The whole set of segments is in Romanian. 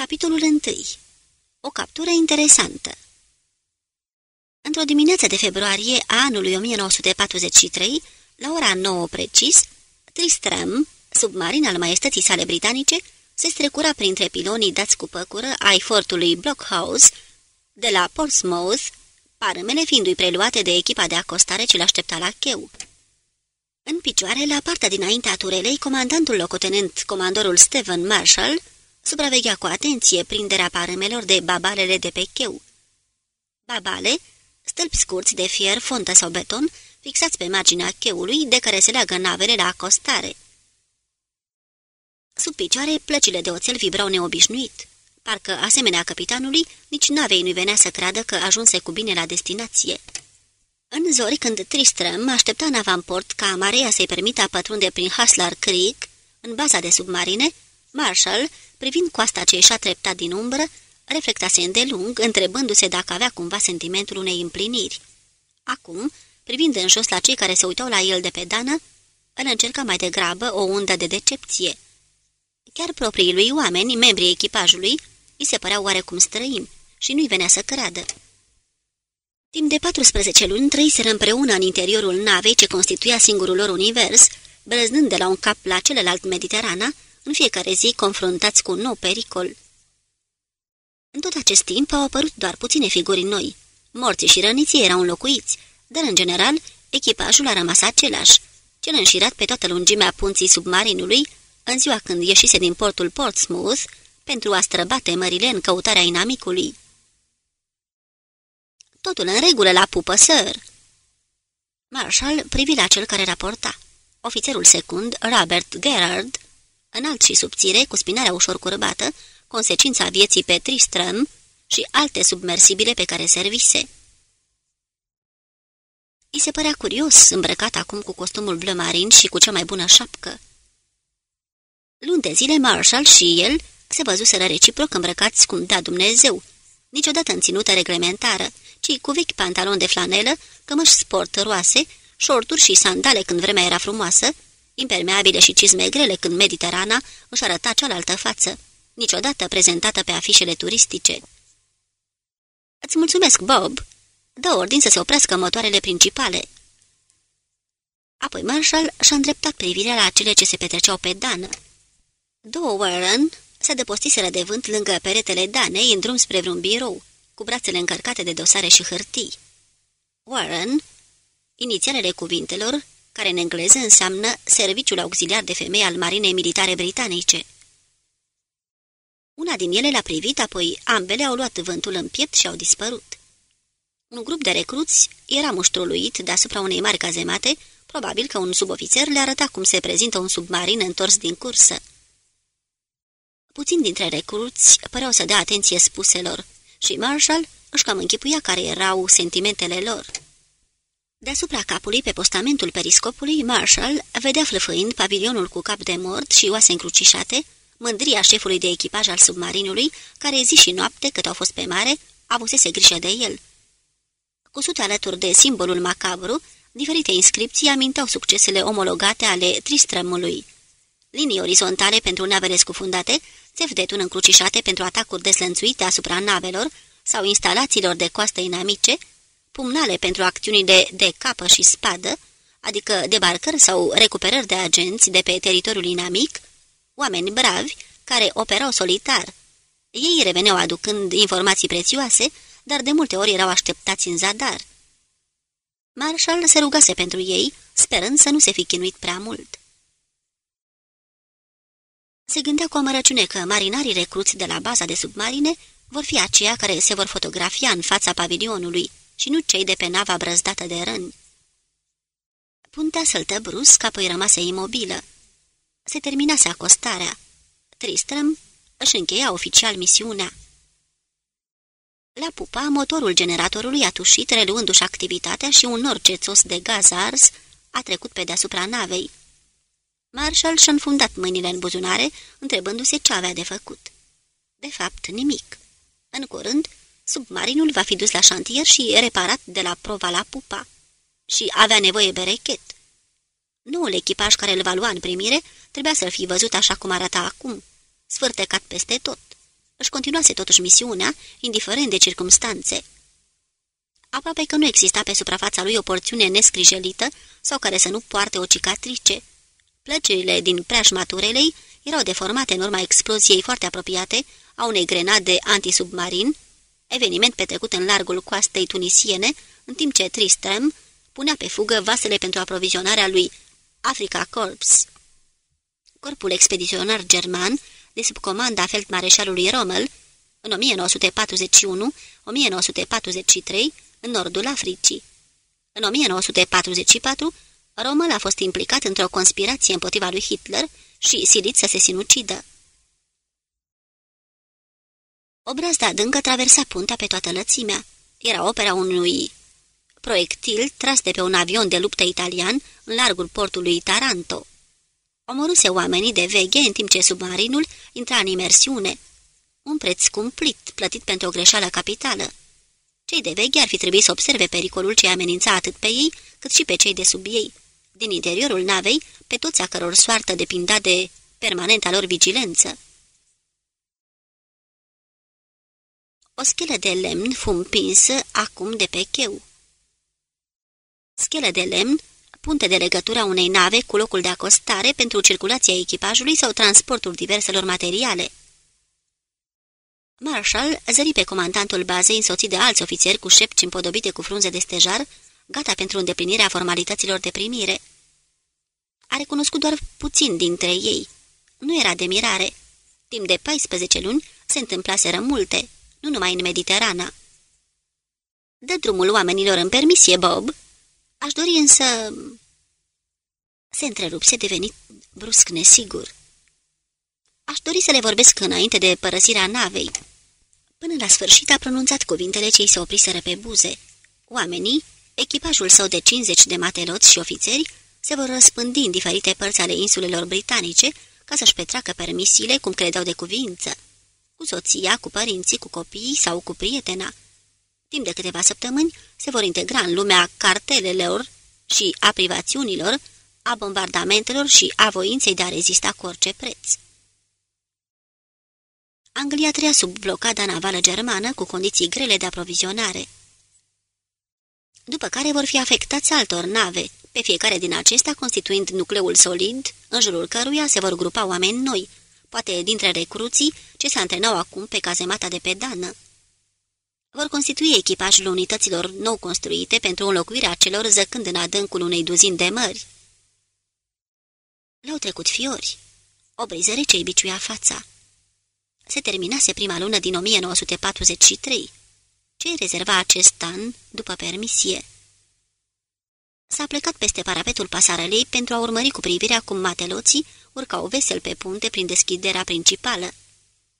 Capitolul 1. O captură interesantă Într-o dimineață de februarie a anului 1943, la ora 9 precis, Tristram, submarin al maestății sale britanice, se strecura printre pilonii dați cu păcură ai fortului Blockhouse de la Portsmouth, parâmele fiindu-i preluate de echipa de acostare ce l-aștepta la cheu. În picioare, la partea dinaintea turelei, comandantul locotenent, comandorul Stephen Marshall, supraveghea cu atenție prinderea parâmelor de babalele de pe cheu. Babale, stâlpi scurți de fier, fontă sau beton, fixați pe marginea cheului de care se leagă navele la acostare. Sub picioare, plăcile de oțel vibrau neobișnuit. Parcă, asemenea capitanului, nici navei nu venea să creadă că ajunse cu bine la destinație. În zori, când Tristram aștepta în avamport ca marea să-i permită a pătrunde prin Haslar Creek, în baza de submarine, Marshall, privind coasta ce ieșea treptat din umbră, reflectase îndelung, întrebându-se dacă avea cumva sentimentul unei împliniri. Acum, privind în jos la cei care se uitau la el de pe dană, îl încerca mai degrabă o undă de decepție. Chiar proprii lui oameni, membrii echipajului, îi se păreau oarecum străini și nu-i venea să creadă. Timp de 14 luni trăiseră împreună în interiorul navei ce constituia singurul lor univers, brăznând de la un cap la celălalt Mediterana, în fiecare zi confruntați cu un nou pericol. În tot acest timp au apărut doar puține figuri noi. Morții și răniții erau înlocuiți, dar în general echipajul a rămas același, cel înșirat pe toată lungimea punții submarinului, în ziua când ieșise din portul Portsmouth, pentru a străbate mările în căutarea inamicului. Totul în regulă la pupă, sir." Marshall privi la cel care raporta. Ofițerul secund, Robert Gerard, înalt și subțire, cu spinarea ușor curbată, consecința vieții pe Tristram și alte submersibile pe care servise. I se părea curios, îmbrăcat acum cu costumul bleu marin și cu cea mai bună șapcă. Luni de zile, Marshall și el se văzuseră reciproc îmbrăcați cum da Dumnezeu, niciodată în ținută reglementară, ci cu vechi pantaloni de flanelă, cămăși sport roase, șorturi și sandale când vremea era frumoasă, impermeabile și cizme grele când Mediterana își arăta cealaltă față, niciodată prezentată pe afișele turistice. Îți mulțumesc, Bob!" Dă ordin să se oprească motoarele principale." Apoi Marshall și-a îndreptat privirea la cele ce se petreceau pe dană. Două Warren se dăpostiseră de vânt lângă peretele Danei în drum spre vreun birou, cu brațele încărcate de dosare și hârtii. Warren, inițialele cuvintelor, care în engleză înseamnă Serviciul Auxiliar de Femei al Marinei Militare Britanice. Una din ele l-a privit, apoi ambele au luat vântul în piept și au dispărut. Un grup de recruți era muștruluit deasupra unei mari cazemate, probabil că un subofițer le arăta cum se prezintă un submarin întors din cursă. Puțin dintre recruți păreau să dea atenție spuselor și Marshall își cam închipuia care erau sentimentele lor. Deasupra capului, pe postamentul periscopului, Marshall vedea flăfăind pavilionul cu cap de mort și oase încrucișate, mândria șefului de echipaj al submarinului, care zi și noapte, cât au fost pe mare, avusese grijă de el. Cusute alături de simbolul macabru, diferite inscripții aminteau succesele omologate ale Tristramului. Linii orizontale pentru navele scufundate, țevi de tun încrucișate pentru atacuri deslănțuite asupra navelor sau instalațiilor de coastă inamice, pumnale pentru acțiunile de capă și spadă, adică debarcări sau recuperări de agenți de pe teritoriul inamic, oameni bravi care operau solitar. Ei reveneau aducând informații prețioase, dar de multe ori erau așteptați în zadar. Marshall se rugase pentru ei, sperând să nu se fi chinuit prea mult. Se gândea cu amărăciune că marinarii recruți de la baza de submarine vor fi aceia care se vor fotografia în fața pavilionului și nu cei de pe nava brăzdată de răni. Puntea săltă brusc, apoi rămase imobilă. Se terminase acostarea. Tristram își încheia oficial misiunea. La pupa, motorul generatorului a tușit, reluându-și activitatea și un nor cețos de gaz ars a trecut pe deasupra navei. Marshall și-a înfundat mâinile în buzunare, întrebându-se ce avea de făcut. De fapt, nimic. În curând, submarinul va fi dus la șantier și reparat de la prova la pupa. Și avea nevoie berechet. Noul echipaj care îl va lua în primire trebuia să-l fi văzut așa cum arăta acum, sfârtecat peste tot. Își continuase totuși misiunea, indiferent de circumstanțe. Aproape că nu exista pe suprafața lui o porțiune nescrijelită sau care să nu poarte o cicatrice. Plăcerile din preajma turelei erau deformate în urma exploziei foarte apropiate a unei grenade antisubmarin, eveniment petrecut în largul coastei tunisiene, în timp ce Tristram punea pe fugă vasele pentru aprovizionarea lui Africa Corps. Corpul expediționar german, de sub comanda feldmareșalului Rommel, în 1941-1943, în nordul Africii. În 1944, Rommel a fost implicat într-o conspirație împotriva lui Hitler și silit să se sinucidă. O brazdă adâncă traversa punta pe toată lățimea. Era opera unui proiectil tras de pe un avion de luptă italian în largul portului Taranto. Omoruse oamenii de veche în timp ce submarinul intra în imersiune. Un preț cumplit, plătit pentru o greșeală capitală. Cei de veche ar fi trebuit să observe pericolul ce amenința atât pe ei, cât și pe cei de sub ei. Din interiorul navei, pe toți a căror soartă depindea de permanenta lor vigilență. O schelă de lemn fu împinsă acum de pe cheu. Schelă de lemn, punte de legătură a unei nave cu locul de acostare pentru circulația echipajului sau transportul diverselor materiale. Marshall zări pe comandantul bazei însoțit de alți ofițeri cu șepci împodobite cu frunze de stejar, gata pentru îndeplinirea formalităților de primire. A recunoscut doar puțin dintre ei. Nu era de mirare. Timp de 14 luni se întâmplaseră multe, nu numai în Mediterana. Dă drumul oamenilor în permisie, Bob. Aș dori însă... Se întrerupse devenit brusc nesigur. Aș dori să le vorbesc înainte de părăsirea navei. Până la sfârșit a pronunțat cuvintele ce îi se opriseră pe buze. Oamenii, echipajul său de 50 de mateloți și ofițeri, se vor răspândi în diferite părți ale insulelor britanice ca să-și petreacă permisiile cum credeau de cuvință. Cu soția, cu părinții, cu copiii sau cu prietena. Timp de câteva săptămâni se vor integra în lumea cartelelor și a privațiunilor, a bombardamentelor și a voinței de a rezista cu orice preț. Anglia trăia sub blocada navală germană cu condiții grele de aprovizionare. După care vor fi afectați altor nave, pe fiecare din acestea constituind nucleul solid, în jurul căruia se vor grupa oameni noi, poate dintre recruții ce se antrenau acum pe cazemata de pe Dană. Vor constitui echipajul unităților nou construite pentru înlocuirea celor zăcând în adâncul unei duzini de mări. Le-au trecut fiori. O briză rece îi biciuia fața se terminase prima lună din 1943. Ce rezerva acest an după permisie? S-a plecat peste parapetul pasarelei pentru a urmări cu privirea cum mateloții urcau vesel pe punte prin deschiderea principală.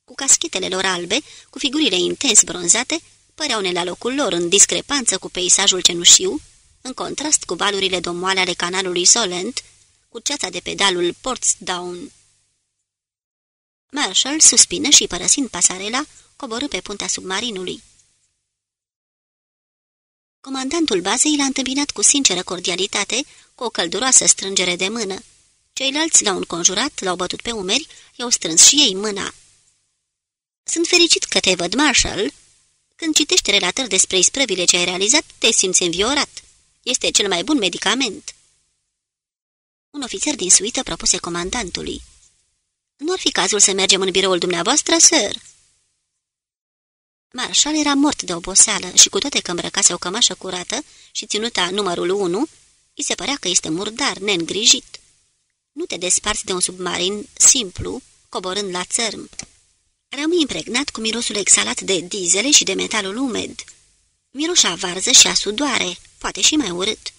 Cu caschetele lor albe, cu figurile intens bronzate, păreau ne la locul lor în discrepanță cu peisajul cenușiu, în contrast cu valurile domoale ale canalului Solent, cu ceața de pedalul Portsdown. Marshall suspină și, părăsind pasarela, coborâ pe puntea submarinului. Comandantul bazei l-a întâmpinat cu sinceră cordialitate, cu o călduroasă strângere de mână. Ceilalți l-au înconjurat, l-au bătut pe umeri, i-au strâns și ei mâna. Sunt fericit că te văd, Marshall. Când citești relatări despre isprăvile ce ai realizat, te simți înviorat. Este cel mai bun medicament. Un ofițer din suită propuse comandantului. Nu ar fi cazul să mergem în biroul dumneavoastră, sir?" Marșal era mort de oboseală și cu toate că îmbrăcase o cămașă curată și ținuta numărul 1, îi se părea că este murdar, neîngrijit. Nu te desparți de un submarin simplu, coborând la țărm. Rămâi impregnat cu mirosul exhalat de dizele și de metalul umed. Miroșa varză și a sudoare, poate și mai urât.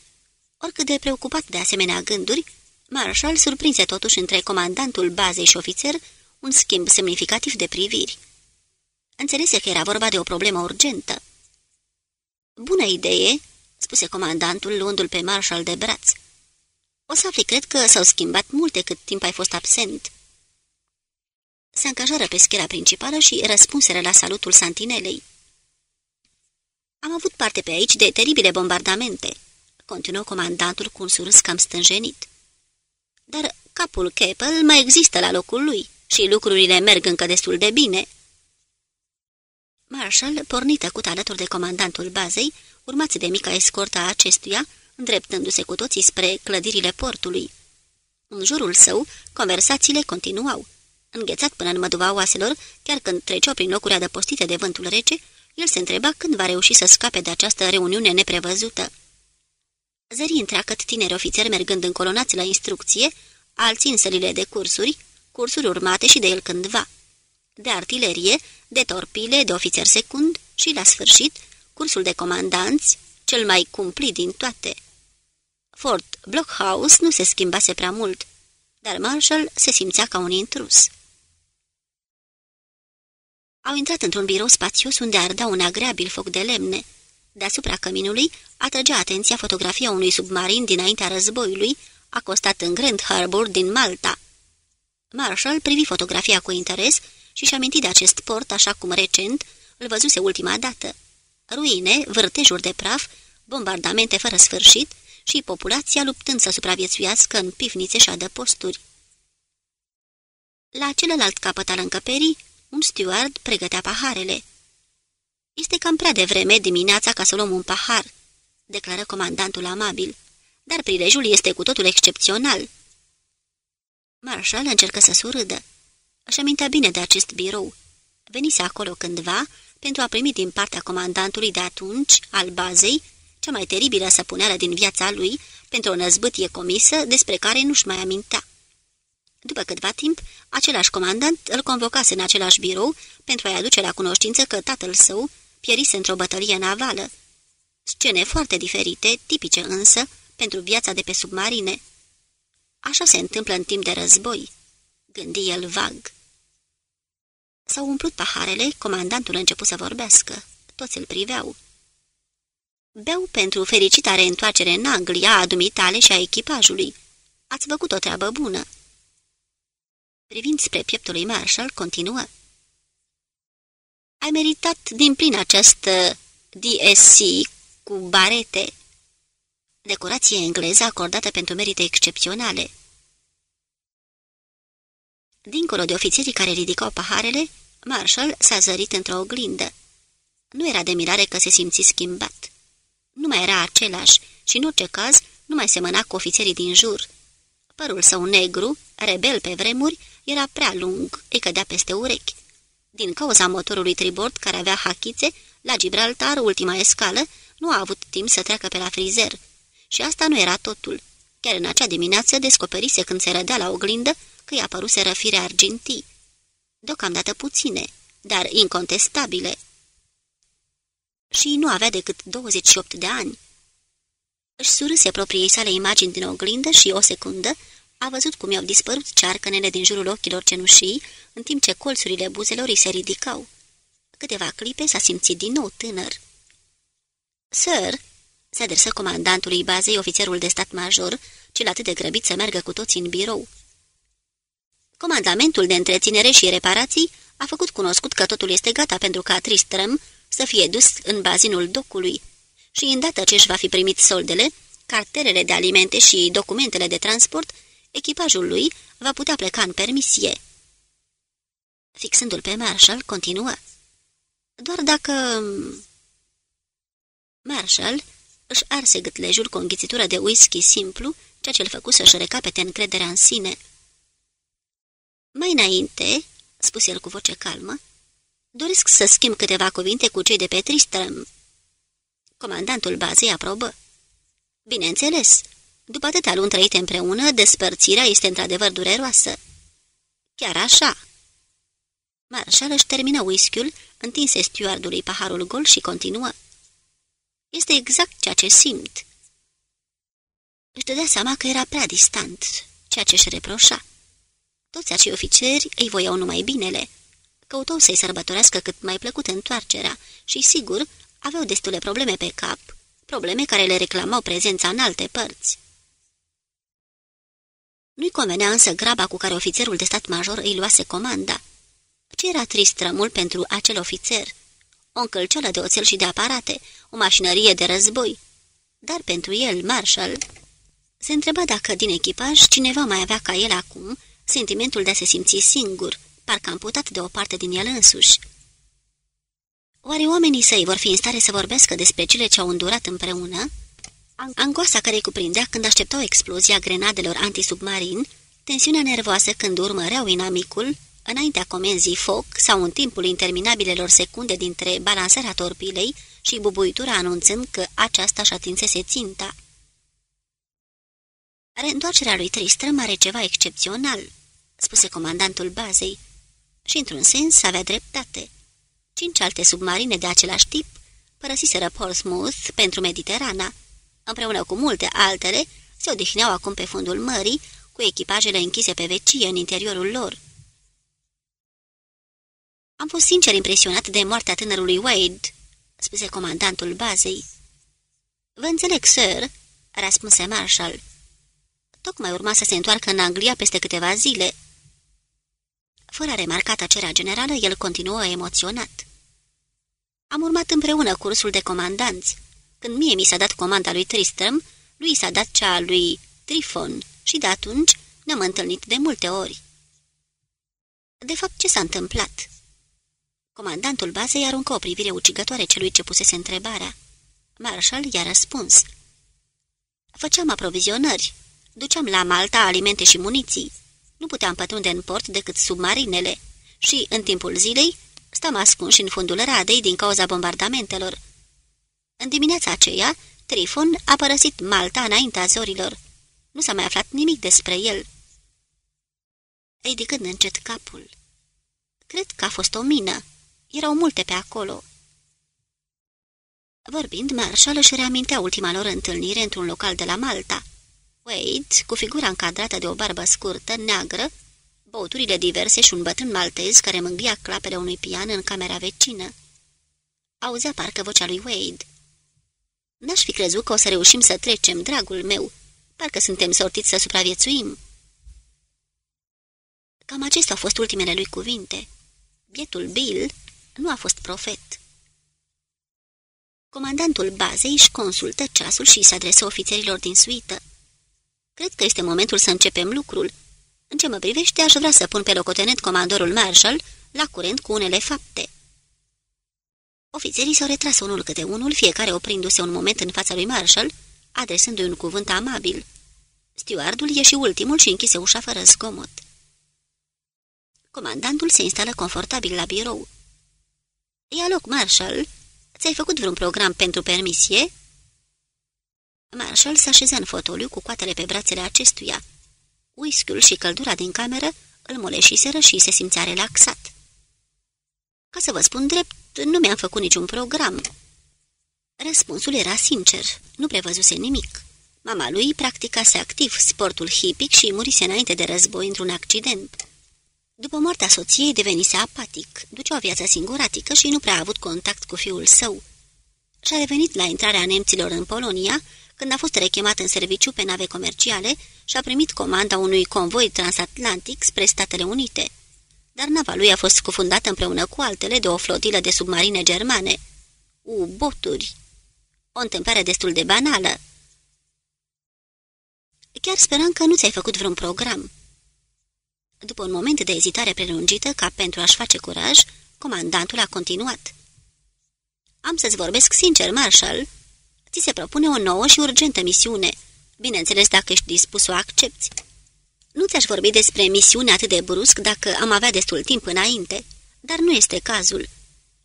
Oricât de preocupat de asemenea gânduri, Marshall surprinse totuși între comandantul bazei și ofițer un schimb semnificativ de priviri. Înțelese că era vorba de o problemă urgentă. Bună idee," spuse comandantul luându-l pe Marshall de braț. O să afli, cred că s-au schimbat multe cât timp ai fost absent." Se angajară pe schera principală și răspunseră la salutul santinelei. Am avut parte pe aici de teribile bombardamente," continuă comandantul cu un surâs cam stânjenit dar capul Keppel mai există la locul lui și lucrurile merg încă destul de bine. Marshall porni tăcut alături de comandantul bazei, urmați de mica escortă a acestuia, îndreptându-se cu toții spre clădirile portului. În jurul său, conversațiile continuau. Înghețat până în măduva oaselor, chiar când treceau prin locuri adăpostite de vântul rece, el se întreba când va reuși să scape de această reuniune neprevăzută. Zări întreagăt tineri ofițeri mergând în colonați la instrucție, alții în sălile de cursuri, cursuri urmate și de el cândva. De artilerie, de torpile, de ofițer secund și, la sfârșit, cursul de comandanți, cel mai cumplit din toate. Fort Blockhouse nu se schimbase prea mult, dar Marshall se simțea ca un intrus. Au intrat într-un birou spațios unde arda un agreabil foc de lemne. Deasupra căminului atrăgea atenția fotografia unui submarin dinaintea războiului, acostat în Grand Harbor din Malta. Marshall privi fotografia cu interes și și aminti de acest port așa cum recent îl văzuse ultima dată. Ruine, vârtejuri de praf, bombardamente fără sfârșit și populația luptând să supraviețuiască în pivnițe și adăposturi. La celălalt capăt al încăperii, un steward pregătea paharele. Este cam prea devreme dimineața ca să luăm un pahar," declară comandantul amabil, dar prilejul este cu totul excepțional." Marshall încercă să surâdă. Își amintea bine de acest birou. Venise acolo cândva pentru a primi din partea comandantului de atunci, al bazei, cea mai teribilă săpuneală din viața lui, pentru o năzbâtie comisă despre care nu-și mai amintea. După câtva timp, același comandant îl convocase în același birou pentru a-i aduce la cunoștință că tatăl său pierise într-o bătălie navală. Scene foarte diferite, tipice însă, pentru viața de pe submarine. Așa se întâmplă în timp de război, gândi el vag. S-au umplut paharele, comandantul a început să vorbească. Toți îl priveau. Beau pentru fericita reîntoarcere în Anglia a dumitale și a echipajului. Ați făcut o treabă bună. Privind spre pieptul lui Marshall, continuă. Ai meritat din plin această DSC cu barete, decorație engleză acordată pentru merite excepționale. Dincolo de ofițerii care ridicau paharele, Marshall s-a zărit într-o oglindă. Nu era de mirare că se simți schimbat. Nu mai era același și, în orice caz, nu mai semăna cu ofițerii din jur. Părul său negru, rebel pe vremuri, era prea lung, îi cădea peste urechi. Din cauza motorului tribord care avea hachițe, la Gibraltar, ultima escală, nu a avut timp să treacă pe la frizer. Și asta nu era totul. Chiar în acea dimineață descoperise când se rădea la oglindă că i-a păruse răfire argintii. Deocamdată puține, dar incontestabile. Și nu avea decât 28 de ani. Își surâse propriei sale imagini din oglindă și o secundă a văzut cum i-au dispărut cearcănele din jurul ochilor cenușii, în timp ce colțurile buzelor îi se ridicau. Câteva clipe s-a simțit din nou tânăr. Sir, se adresă comandantului bazei ofițerul de stat major, cel atât de grăbit să meargă cu toții în birou. Comandamentul de întreținere și reparații a făcut cunoscut că totul este gata pentru ca Tristram să fie dus în bazinul docului și, îndată ce își va fi primit soldele, cartelele de alimente și documentele de transport, echipajul lui va putea pleca în permisie. Fixându-l pe Marshall, continuă. Doar dacă... Marshall își arse gâtlejul cu o înghițitură de whisky simplu, ceea ce îl făcu să-și recapete încrederea în sine. Mai înainte, spuse el cu voce calmă, doresc să schimb câteva cuvinte cu cei de pe Tristram. Comandantul bazei aprobă. Bineînțeles, după atâtea luni trăite împreună, despărțirea este într-adevăr dureroasă. Chiar așa. Marshall își termină whisky-ul, întinse stewardului paharul gol și continuă. Este exact ceea ce simt. Își dădea seama că era prea distant, ceea ce își reproșa. Toți acei ofițeri îi voiau numai binele. Căutau să-i sărbătorească cât mai plăcut întoarcerea și, sigur, aveau destule probleme pe cap, probleme care le reclamau prezența în alte părți. Nu-i convenea însă graba cu care ofițerul de stat major îi luase comanda. Ce era trist rămul pentru acel ofițer? O încălceală de oțel și de aparate, o mașinărie de război. Dar pentru el, Marshall, se întreba dacă din echipaj cineva mai avea ca el acum sentimentul de a se simți singur, parcă amputat de o parte din el însuși. Oare oamenii săi vor fi în stare să vorbească despre cele ce au îndurat împreună? Angoasa care îi cuprindea când așteptau explozia grenadelor antisubmarin, tensiunea nervoasă când urmăreau inamicul, înaintea comenzii foc sau în timpul interminabilelor secunde dintre balansarea torpilei și bubuitura anunțând că aceasta și atinsese ținta. Reîntoarcerea lui Tristram are ceva excepțional, spuse comandantul bazei, și într-un sens avea dreptate. Cinci alte submarine de același tip părăsiseră Portsmouth pentru Mediterana. Împreună cu multe altele, se odihneau acum pe fundul mării, cu echipajele închise pe vecie în interiorul lor. Am fost sincer impresionat de moartea tânărului Wade," spuse comandantul bazei. Vă înțeleg, sir," răspunse Marshall. Tocmai urma să se întoarcă în Anglia peste câteva zile. Fără a remarca tăcerea generală, el continuă emoționat. Am urmat împreună cursul de comandanți. Când mie mi s-a dat comanda lui Tristram, lui s-a dat cea a lui Trifon și de atunci ne-am întâlnit de multe ori. De fapt, ce s-a întâmplat? Comandantul bazei aruncă o privire ucigătoare celui ce pusese întrebarea. Marshall i-a răspuns. Făceam aprovizionări. Duceam la Malta alimente și muniții. Nu puteam pătrunde în port decât submarinele și, în timpul zilei, stam ascunși în fundul radei din cauza bombardamentelor. În dimineața aceea, Trifon a părăsit Malta înaintea zorilor. Nu s-a mai aflat nimic despre el. Ridicând încet capul. Cred că a fost o mină. Erau multe pe acolo. Vorbind, Marshall își reamintea ultima lor întâlnire într-un local de la Malta. Wade, cu figura încadrată de o barbă scurtă, neagră, băuturile diverse și un bătrân maltez care mângâia clapele unui pian în camera vecină. Auzea parcă vocea lui Wade. N-aș fi crezut că o să reușim să trecem, dragul meu. Parcă suntem sortiți să supraviețuim. Cam acestea au fost ultimele lui cuvinte. Bietul Bill nu a fost profet. Comandantul bazei își consultă ceasul și se adresă ofițerilor din suită. Cred că este momentul să începem lucrul. În ce mă privește, aș vrea să pun pe locotenent comandorul Marshall la curent cu unele fapte. Ofițerii s-au retras unul câte unul, fiecare oprindu-se un moment în fața lui Marshall, adresându-i un cuvânt amabil. Stewardul ieși ultimul și închise ușa fără zgomot. Comandantul se instală confortabil la birou. Ia loc, Marshall. Ți-ai făcut vreun program pentru permisie?" Marshall se așeză în fotoliu cu coatele pe brațele acestuia. Whisky-ul și căldura din cameră îl moleșiseră și se simțea relaxat. Ca să vă spun drept, nu mi-am făcut niciun program." Răspunsul era sincer, nu prevăzuse nimic. Mama lui practicase activ sportul hipic și murise înainte de război într-un accident. După moartea soției devenise apatic, ducea o viață singuratică și nu prea a avut contact cu fiul său. Și-a revenit la intrarea nemților în Polonia, când a fost rechemat în serviciu pe nave comerciale și a primit comanda unui convoi transatlantic spre Statele Unite. Dar nava lui a fost scufundată împreună cu altele de o flotilă de submarine germane. U-boturi! O întâmplare destul de banală. Chiar speram că nu ți-ai făcut vreun program. După un moment de ezitare prelungită, ca pentru a-și face curaj, comandantul a continuat. Am să-ți vorbesc sincer, Marshall. Ți se propune o nouă și urgentă misiune. Bineînțeles, dacă ești dispus să o accepti. Nu ți-aș vorbi despre misiune atât de brusc dacă am avea destul timp înainte, dar nu este cazul.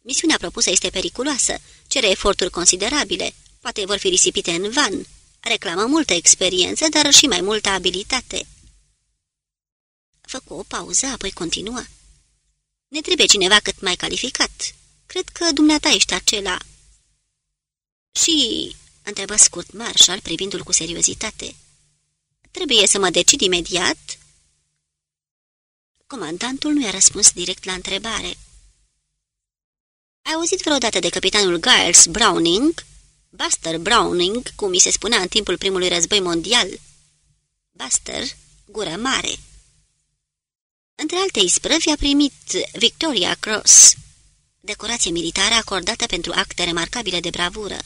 Misiunea propusă este periculoasă, cere eforturi considerabile, poate vor fi risipite în van, reclamă multă experiență, dar și mai multă abilitate. Făcu o pauză, apoi continuă. Ne trebuie cineva cât mai calificat. Cred că dumneata ești acela. Și, întrebă scurt Marshall, privindu-l cu seriozitate, trebuie să mă decid imediat? Comandantul nu i-a răspuns direct la întrebare. Ai auzit vreodată de capitanul Giles Browning? Buster Browning, cum mi se spunea în timpul primului război mondial. Buster, gură mare. Între alte isprăvi a primit Victoria Cross, decorație militară acordată pentru acte remarcabile de bravură.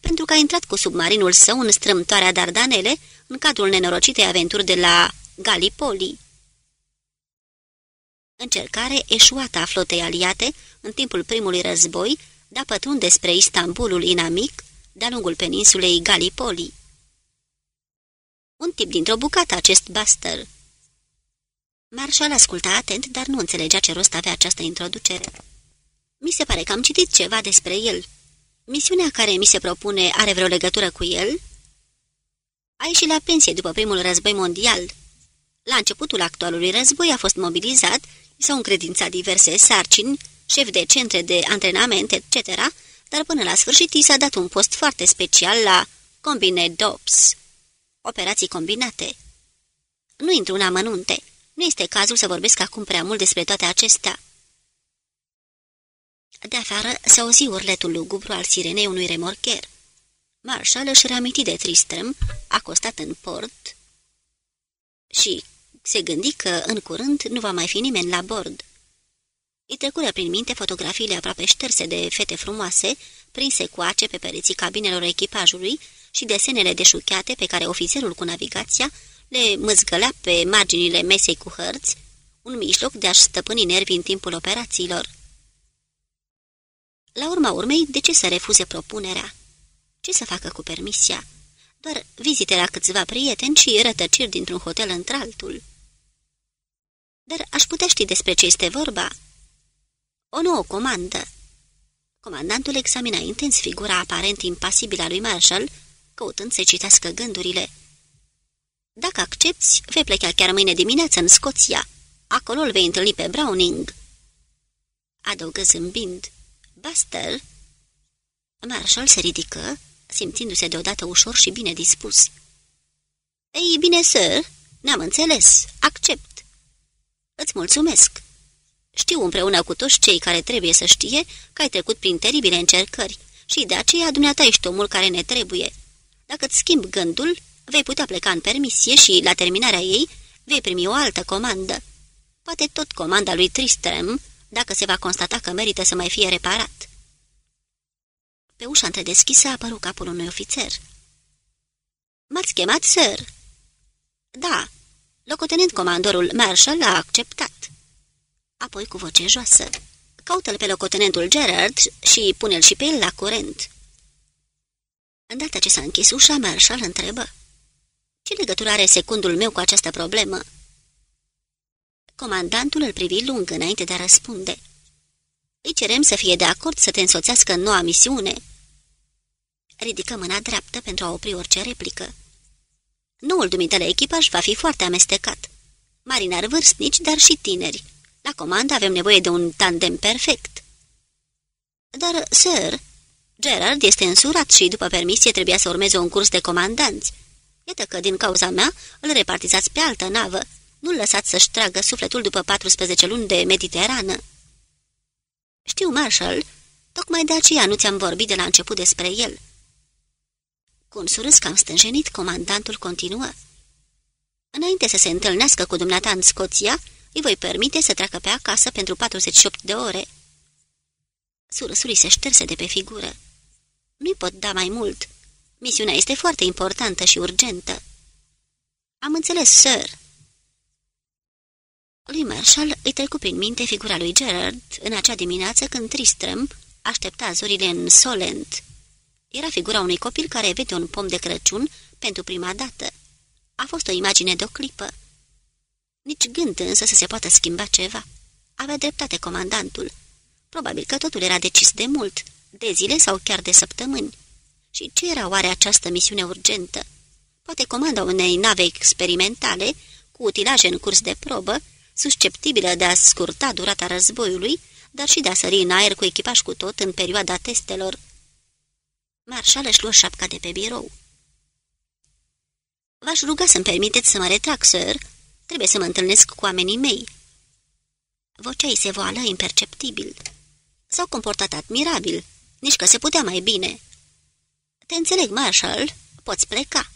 Pentru că a intrat cu submarinul său în strâmtoarea Dardanele în cadrul nenorocitei aventuri de la Gallipoli. Încercare eșuată a flotei aliate în timpul primului război de a pătrunde spre Istanbulul inamic de-a lungul peninsulei Gallipoli. Un tip dintr-o bucată acest Buster. Marshall asculta atent, dar nu înțelegea ce rost avea această introducere. Mi se pare că am citit ceva despre el. Misiunea care mi se propune are vreo legătură cu el?" A ieșit la pensie după primul război mondial. La începutul actualului război a fost mobilizat, s-au încredințat diverse sarcini, șef de centre de antrenament, etc., dar până la sfârșit i s-a dat un post foarte special la Combine Dops. Operații combinate. Nu intru în amănunte. Nu este cazul să vorbesc acum prea mult despre toate acestea. De afară se auzi urletul lugubru al sirenei unui remorcher. Marshall își reaminti de Tristram, acostat în port, și se gândi că, în curând, nu va mai fi nimeni la bord. Îi trecură prin minte fotografiile aproape șterse de fete frumoase, prinse cu ace pe pereții cabinelor echipajului și desenele deșuchiate pe care ofițerul cu navigația le mâzgălea pe marginile mesei cu hărți, un mijloc de a-și stăpâni nervii în timpul operațiilor. La urma urmei, de ce să refuze propunerea? Ce să facă cu permisia? Doar vizite la câțiva prieteni și rătăciri dintr-un hotel într-altul. Dar aș putea ști despre ce este vorba. O nouă comandă. Comandantul examina intens figura aparent impasibilă a lui Marshall, căutând să citească gândurile. Dacă accepti, vei pleca chiar mâine dimineață în Scoția. Acolo îl vei întâlni pe Browning." Adăugă zâmbind. Buster?" Marshall se ridică, simțindu-se deodată ușor și bine dispus. Ei bine, sir, ne-am înțeles. Accept." Îți mulțumesc." Știu împreună cu toți cei care trebuie să știe că ai trecut prin teribile încercări și de aceea dumneata ești omul care ne trebuie. Dacă îți schimb gândul, vei putea pleca în permisie și, la terminarea ei, vei primi o altă comandă. Poate tot comanda lui Tristram, dacă se va constata că merită să mai fie reparat. Pe ușa întredeschisă a apărut capul unui ofițer. M-ați chemat, sir?" Da." Locotenent comandorul Marshall a acceptat. Apoi cu voce joasă. Caută-l pe locotenentul Gerard și pune-l și pe el la curent. Îndată ce s-a închis ușa, Marshall întrebă. Ce legătură are secundul meu cu această problemă?" Comandantul îl privi lung înainte de a răspunde. Îi cerem să fie de acord să te însoțească în noua misiune." Ridică mâna dreaptă pentru a opri orice replică. Noul dumitele echipaj va fi foarte amestecat. Marinari vârstnici, dar și tineri. La comandă avem nevoie de un tandem perfect." Dar, sir, Gerard este însurat și, după permisie, trebuia să urmeze un curs de comandanți. Iată că, din cauza mea, îl repartizați pe altă navă. Nu-l lăsați să-și tragă sufletul după 14 luni de Mediterană." Știu, Marshall, tocmai de aceea nu ți-am vorbit de la început despre el." Cu un surâs cam stânjenit, comandantul continuă. Înainte să se întâlnească cu dumneata în Scoția, îi voi permite să treacă pe acasă pentru 48 de ore." Surâsul se șterse de pe figură. Nu-i pot da mai mult. Misiunea este foarte importantă și urgentă." Am înțeles, sir." Lui Marshall îi trecu prin minte figura lui Gerard în acea dimineață când Tristram aștepta zorile în Solent. Era figura unui copil care vede un pom de Crăciun pentru prima dată. A fost o imagine de o clipă. Nici gând însă să se poată schimba ceva. Avea dreptate comandantul. Probabil că totul era decis de mult, de zile sau chiar de săptămâni. Și ce era oare această misiune urgentă? Poate comanda unei nave experimentale, cu utilaje în curs de probă, susceptibilă de a scurta durata războiului, dar și de a sări în aer cu echipaj cu tot în perioada testelor. Marșal își luă șapca de pe birou. V-aș ruga să-mi permiteți să mă retrag, sir. Trebuie să mă întâlnesc cu oamenii mei." Vocea ei se voală imperceptibil. S-au comportat admirabil, nici că se putea mai bine. Te înțeleg, Marshall, poți pleca."